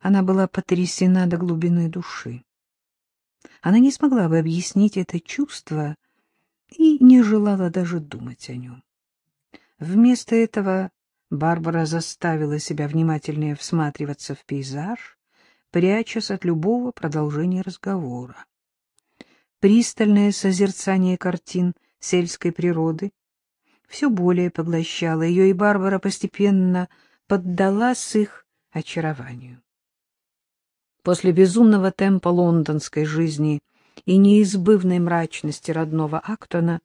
Она была потрясена до глубины души. Она не смогла бы объяснить это чувство и не желала даже думать о нем. Вместо этого Барбара заставила себя внимательнее всматриваться в пейзаж, прячась от любого продолжения разговора. Пристальное созерцание картин сельской природы все более поглощало ее, и Барбара постепенно поддалась их очарованию. После безумного темпа лондонской жизни и неизбывной мрачности родного Актона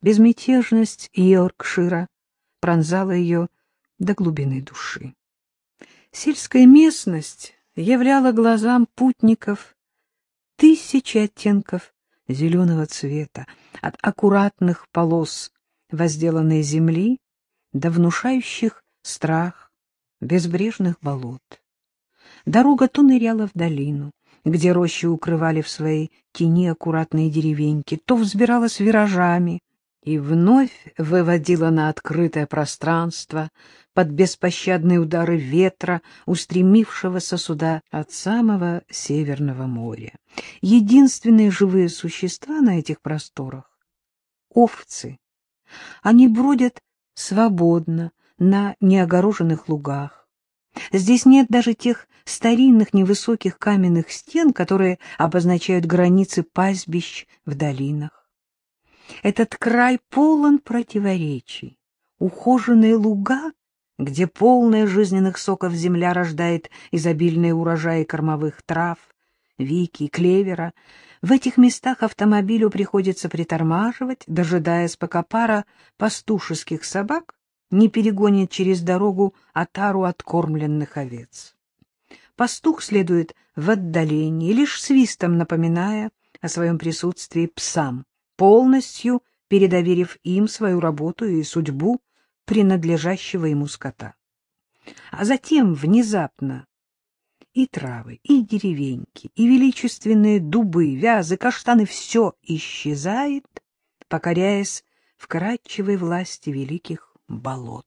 безмятежность Йоркшира пронзала ее до глубины души. Сельская местность являла глазам путников тысячи оттенков зеленого цвета, от аккуратных полос возделанной земли до внушающих страх безбрежных болот. Дорога то ныряла в долину, где рощи укрывали в своей тени аккуратные деревеньки, то взбиралась виражами и вновь выводила на открытое пространство под беспощадные удары ветра, устремившегося сюда от самого Северного моря. Единственные живые существа на этих просторах — овцы. Они бродят свободно на неогороженных лугах. Здесь нет даже тех старинных невысоких каменных стен, которые обозначают границы пастбищ в долинах. Этот край полон противоречий. Ухоженные луга, где полная жизненных соков земля рождает изобильные урожаи кормовых трав, вики и клевера, в этих местах автомобилю приходится притормаживать, дожидаясь, пока пара пастушеских собак не перегонит через дорогу отару откормленных овец. Пастух следует в отдалении, лишь свистом напоминая о своем присутствии псам, полностью передоверив им свою работу и судьбу принадлежащего ему скота. А затем внезапно и травы, и деревеньки, и величественные дубы, вязы, каштаны — все исчезает, покоряясь вкрадчивой власти великих болот.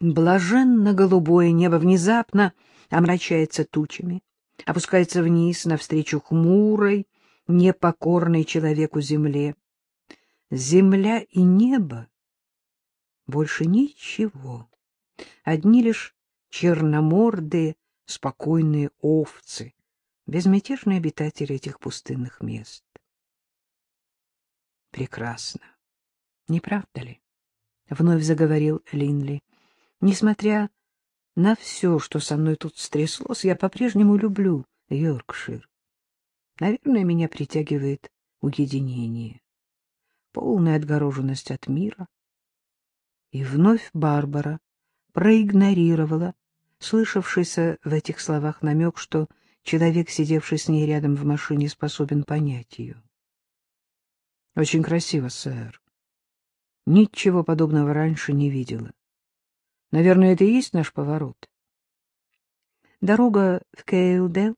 Блаженно-голубое небо внезапно омрачается тучами, опускается вниз навстречу хмурой, непокорной человеку земле. Земля и небо — больше ничего, одни лишь черномордые, спокойные овцы, безмятежные обитатели этих пустынных мест. Прекрасно, не правда ли? — вновь заговорил Линли. — Несмотря на все, что со мной тут стряслось, я по-прежнему люблю Йоркшир. Наверное, меня притягивает уединение, полная отгороженность от мира. И вновь Барбара проигнорировала слышавшийся в этих словах намек, что человек, сидевший с ней рядом в машине, способен понять ее. — Очень красиво, сэр. Ничего подобного раньше не видела. Наверное, это и есть наш поворот. Дорога в Кейлдел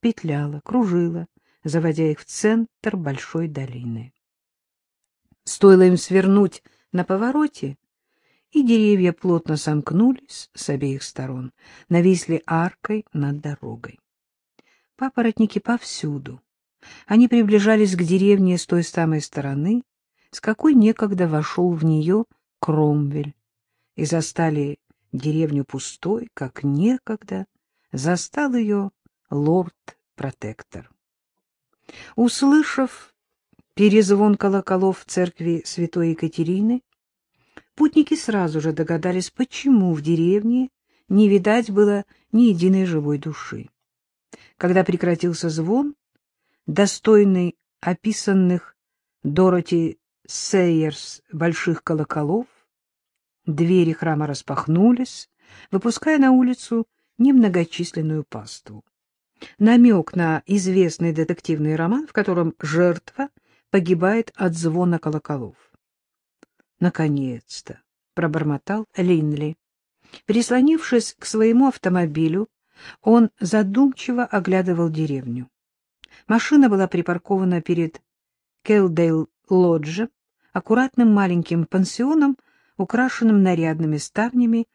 петляла, кружила, заводя их в центр большой долины. Стоило им свернуть на повороте, и деревья плотно сомкнулись с обеих сторон, нависли аркой над дорогой. Папоротники повсюду. Они приближались к деревне с той самой стороны, с какой некогда вошел в нее Кромвель, и застали деревню пустой, как некогда застал ее лорд-протектор. Услышав перезвон колоколов в церкви святой Екатерины, путники сразу же догадались, почему в деревне не видать было ни единой живой души. Когда прекратился звон, достойный описанных Дороти Сейерс больших колоколов, двери храма распахнулись, выпуская на улицу немногочисленную паству. Намек на известный детективный роман, в котором жертва погибает от звона колоколов. «Наконец-то!» — пробормотал Линли. Прислонившись к своему автомобилю, он задумчиво оглядывал деревню. Машина была припаркована перед Келдейл-лоджем, аккуратным маленьким пансионом, украшенным нарядными ставнями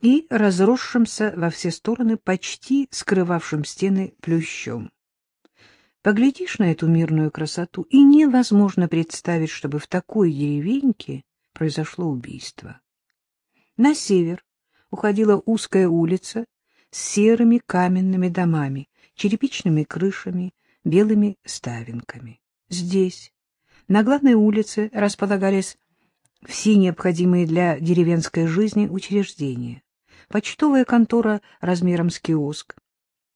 и разросшимся во все стороны, почти скрывавшим стены плющом. Поглядишь на эту мирную красоту, и невозможно представить, чтобы в такой деревеньке произошло убийство. На север уходила узкая улица с серыми каменными домами, черепичными крышами, белыми ставинками. Здесь, на главной улице, располагались все необходимые для деревенской жизни учреждения. Почтовая контора размером с киоск,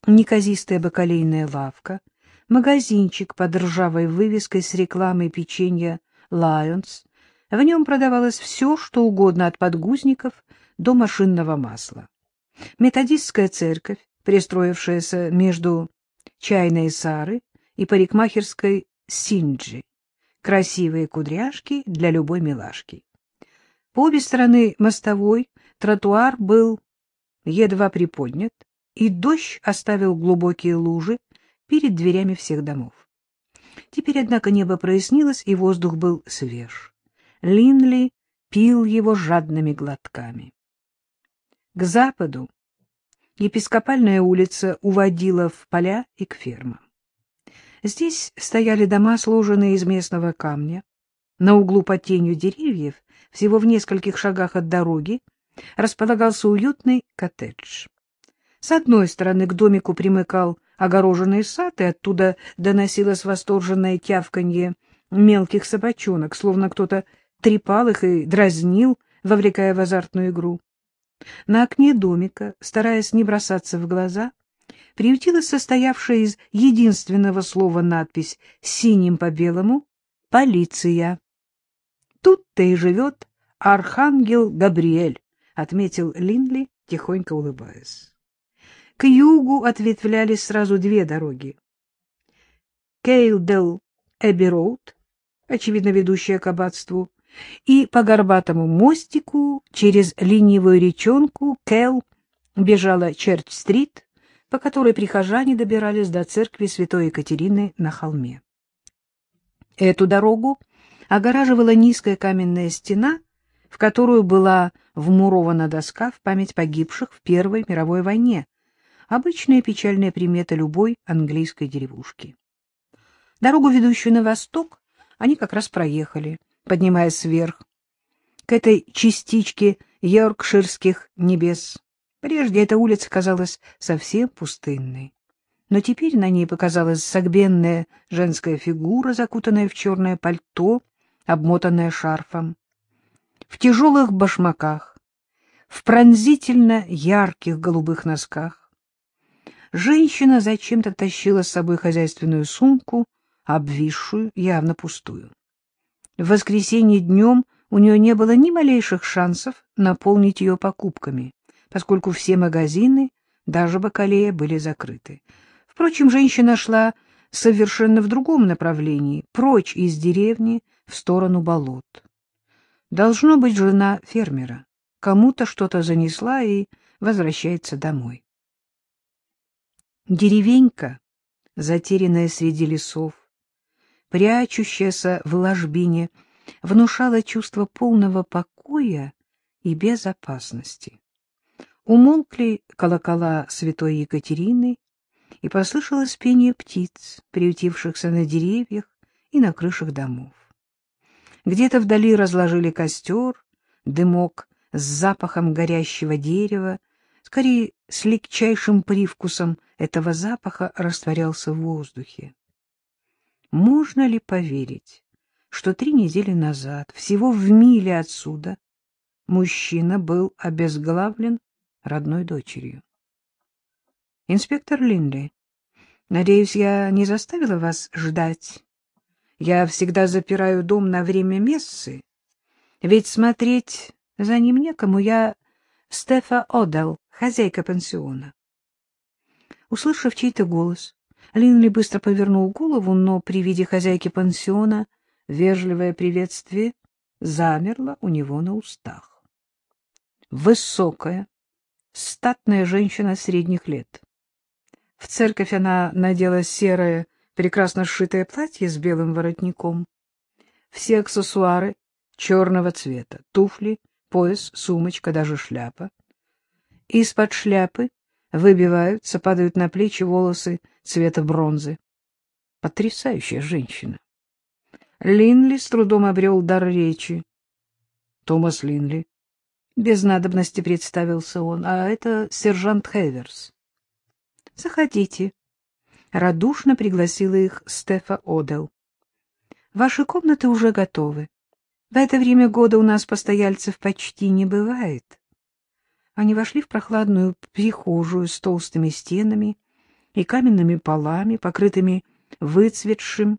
неказистая бакалейная лавка, магазинчик под ржавой вывеской с рекламой печенья «Лайонс». В нем продавалось все, что угодно от подгузников до машинного масла. Методистская церковь, пристроившаяся между чайной Сары и парикмахерской Синджи. Красивые кудряшки для любой милашки. По обе стороны мостовой тротуар был едва приподнят, и дождь оставил глубокие лужи перед дверями всех домов. Теперь, однако, небо прояснилось, и воздух был свеж. Линли пил его жадными глотками. К западу епископальная улица уводила в поля и к фермам. Здесь стояли дома, сложенные из местного камня. На углу под тенью деревьев, всего в нескольких шагах от дороги, располагался уютный коттедж. С одной стороны к домику примыкал огороженный сад, и оттуда доносилось восторженное тявканье мелких собачонок, словно кто-то трепал их и дразнил, вовлекая в азартную игру. На окне домика, стараясь не бросаться в глаза, приютилась состоявшая из единственного слова надпись синим по белому «Полиция». «Тут-то и живет архангел Габриэль», — отметил Линли, тихонько улыбаясь. К югу ответвлялись сразу две дороги. Кейлдел-Эбби-Роуд, очевидно ведущая к аббатству, и по горбатому мостику через ленивую речонку Кэл бежала Черч-стрит, по которой прихожане добирались до церкви святой Екатерины на холме. Эту дорогу огораживала низкая каменная стена, в которую была вмурована доска в память погибших в Первой мировой войне, обычная печальная примета любой английской деревушки. Дорогу, ведущую на восток, они как раз проехали, поднимаясь вверх, к этой частичке йоркширских небес. Прежде эта улица казалась совсем пустынной. Но теперь на ней показалась согбенная женская фигура, закутанная в черное пальто, обмотанная шарфом. В тяжелых башмаках, в пронзительно ярких голубых носках. Женщина зачем-то тащила с собой хозяйственную сумку, обвисшую, явно пустую. В воскресенье днем у нее не было ни малейших шансов наполнить ее покупками, поскольку все магазины, даже бакалея, были закрыты. Впрочем, женщина шла совершенно в другом направлении, прочь из деревни в сторону болот. Должно быть жена фермера. Кому-то что-то занесла и возвращается домой. Деревенька, затерянная среди лесов, прячущаяся в ложбине, внушала чувство полного покоя и безопасности. Умолкли колокола святой Екатерины, и послышалось пение птиц, приютившихся на деревьях и на крышах домов. Где-то вдали разложили костер, дымок с запахом горящего дерева, скорее с легчайшим привкусом этого запаха растворялся в воздухе. Можно ли поверить, что три недели назад, всего в миле отсюда, мужчина был обезглавлен родной дочерью? Инспектор Линли, надеюсь, я не заставила вас ждать. Я всегда запираю дом на время мессы, ведь смотреть за ним некому. Я Стефа Одел, хозяйка пансиона. Услышав чей-то голос, Линли быстро повернул голову, но при виде хозяйки пансиона вежливое приветствие замерло у него на устах. Высокая, статная женщина средних лет. В церковь она надела серое, прекрасно сшитое платье с белым воротником. Все аксессуары черного цвета, туфли, пояс, сумочка, даже шляпа. Из-под шляпы выбиваются, падают на плечи волосы цвета бронзы. Потрясающая женщина. Линли с трудом обрел дар речи. Томас Линли. Без надобности представился он, а это сержант Хеверс. — Заходите. Радушно пригласила их Стефа Одел. — Ваши комнаты уже готовы. В это время года у нас постояльцев почти не бывает. Они вошли в прохладную прихожую с толстыми стенами и каменными полами, покрытыми выцветшим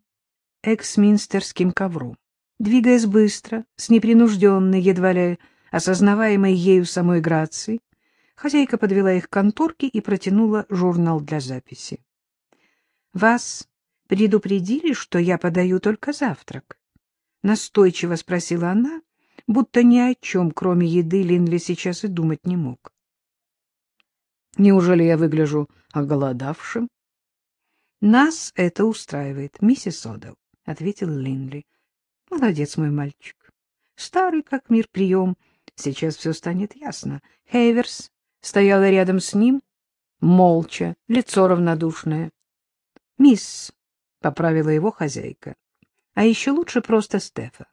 эксминстерским ковром. Двигаясь быстро, с непринужденной, едва ли осознаваемой ею самой грацией, хозяйка подвела их к конторке и протянула журнал для записи. — Вас предупредили, что я подаю только завтрак? — настойчиво спросила она, будто ни о чем, кроме еды, Линли сейчас и думать не мог. — Неужели я выгляжу оголодавшим? — Нас это устраивает, миссис Одел, — ответил Линли. — Молодец, мой мальчик. Старый как мир прием. Сейчас все станет ясно. Хейверс стояла рядом с ним, молча, лицо равнодушное. — Мисс, — поправила его хозяйка, — а еще лучше просто Стефа.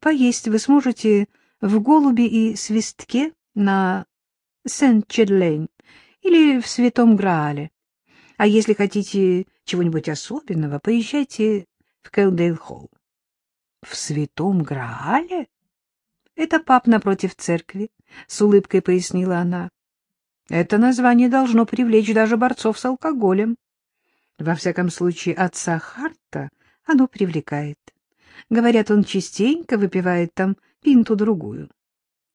Поесть вы сможете в голуби и свистке на Сент-Чедлейн или в Святом Граале. А если хотите чего-нибудь особенного, поезжайте в Кэлдейл-Холл. — В Святом Граале? — Это пап напротив церкви, — с улыбкой пояснила она. — Это название должно привлечь даже борцов с алкоголем. Во всяком случае, отца Харта оно привлекает. Говорят, он частенько выпивает там пинту-другую.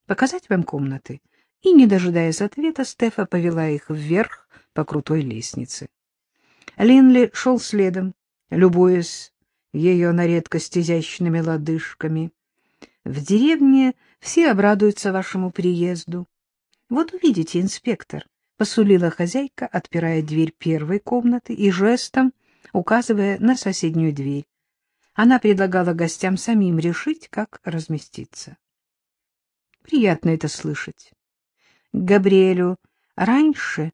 Показать вам комнаты? И, не дожидаясь ответа, Стефа повела их вверх по крутой лестнице. Линли шел следом, любуясь ее на редкость изящными лодыжками. В деревне все обрадуются вашему приезду. Вот увидите, инспектор, — посулила хозяйка, отпирая дверь первой комнаты и жестом указывая на соседнюю дверь. Она предлагала гостям самим решить, как разместиться. Приятно это слышать. К Габриэлю раньше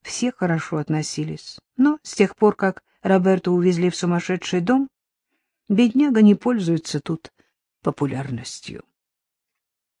все хорошо относились, но с тех пор, как Роберту увезли в сумасшедший дом, бедняга не пользуется тут популярностью.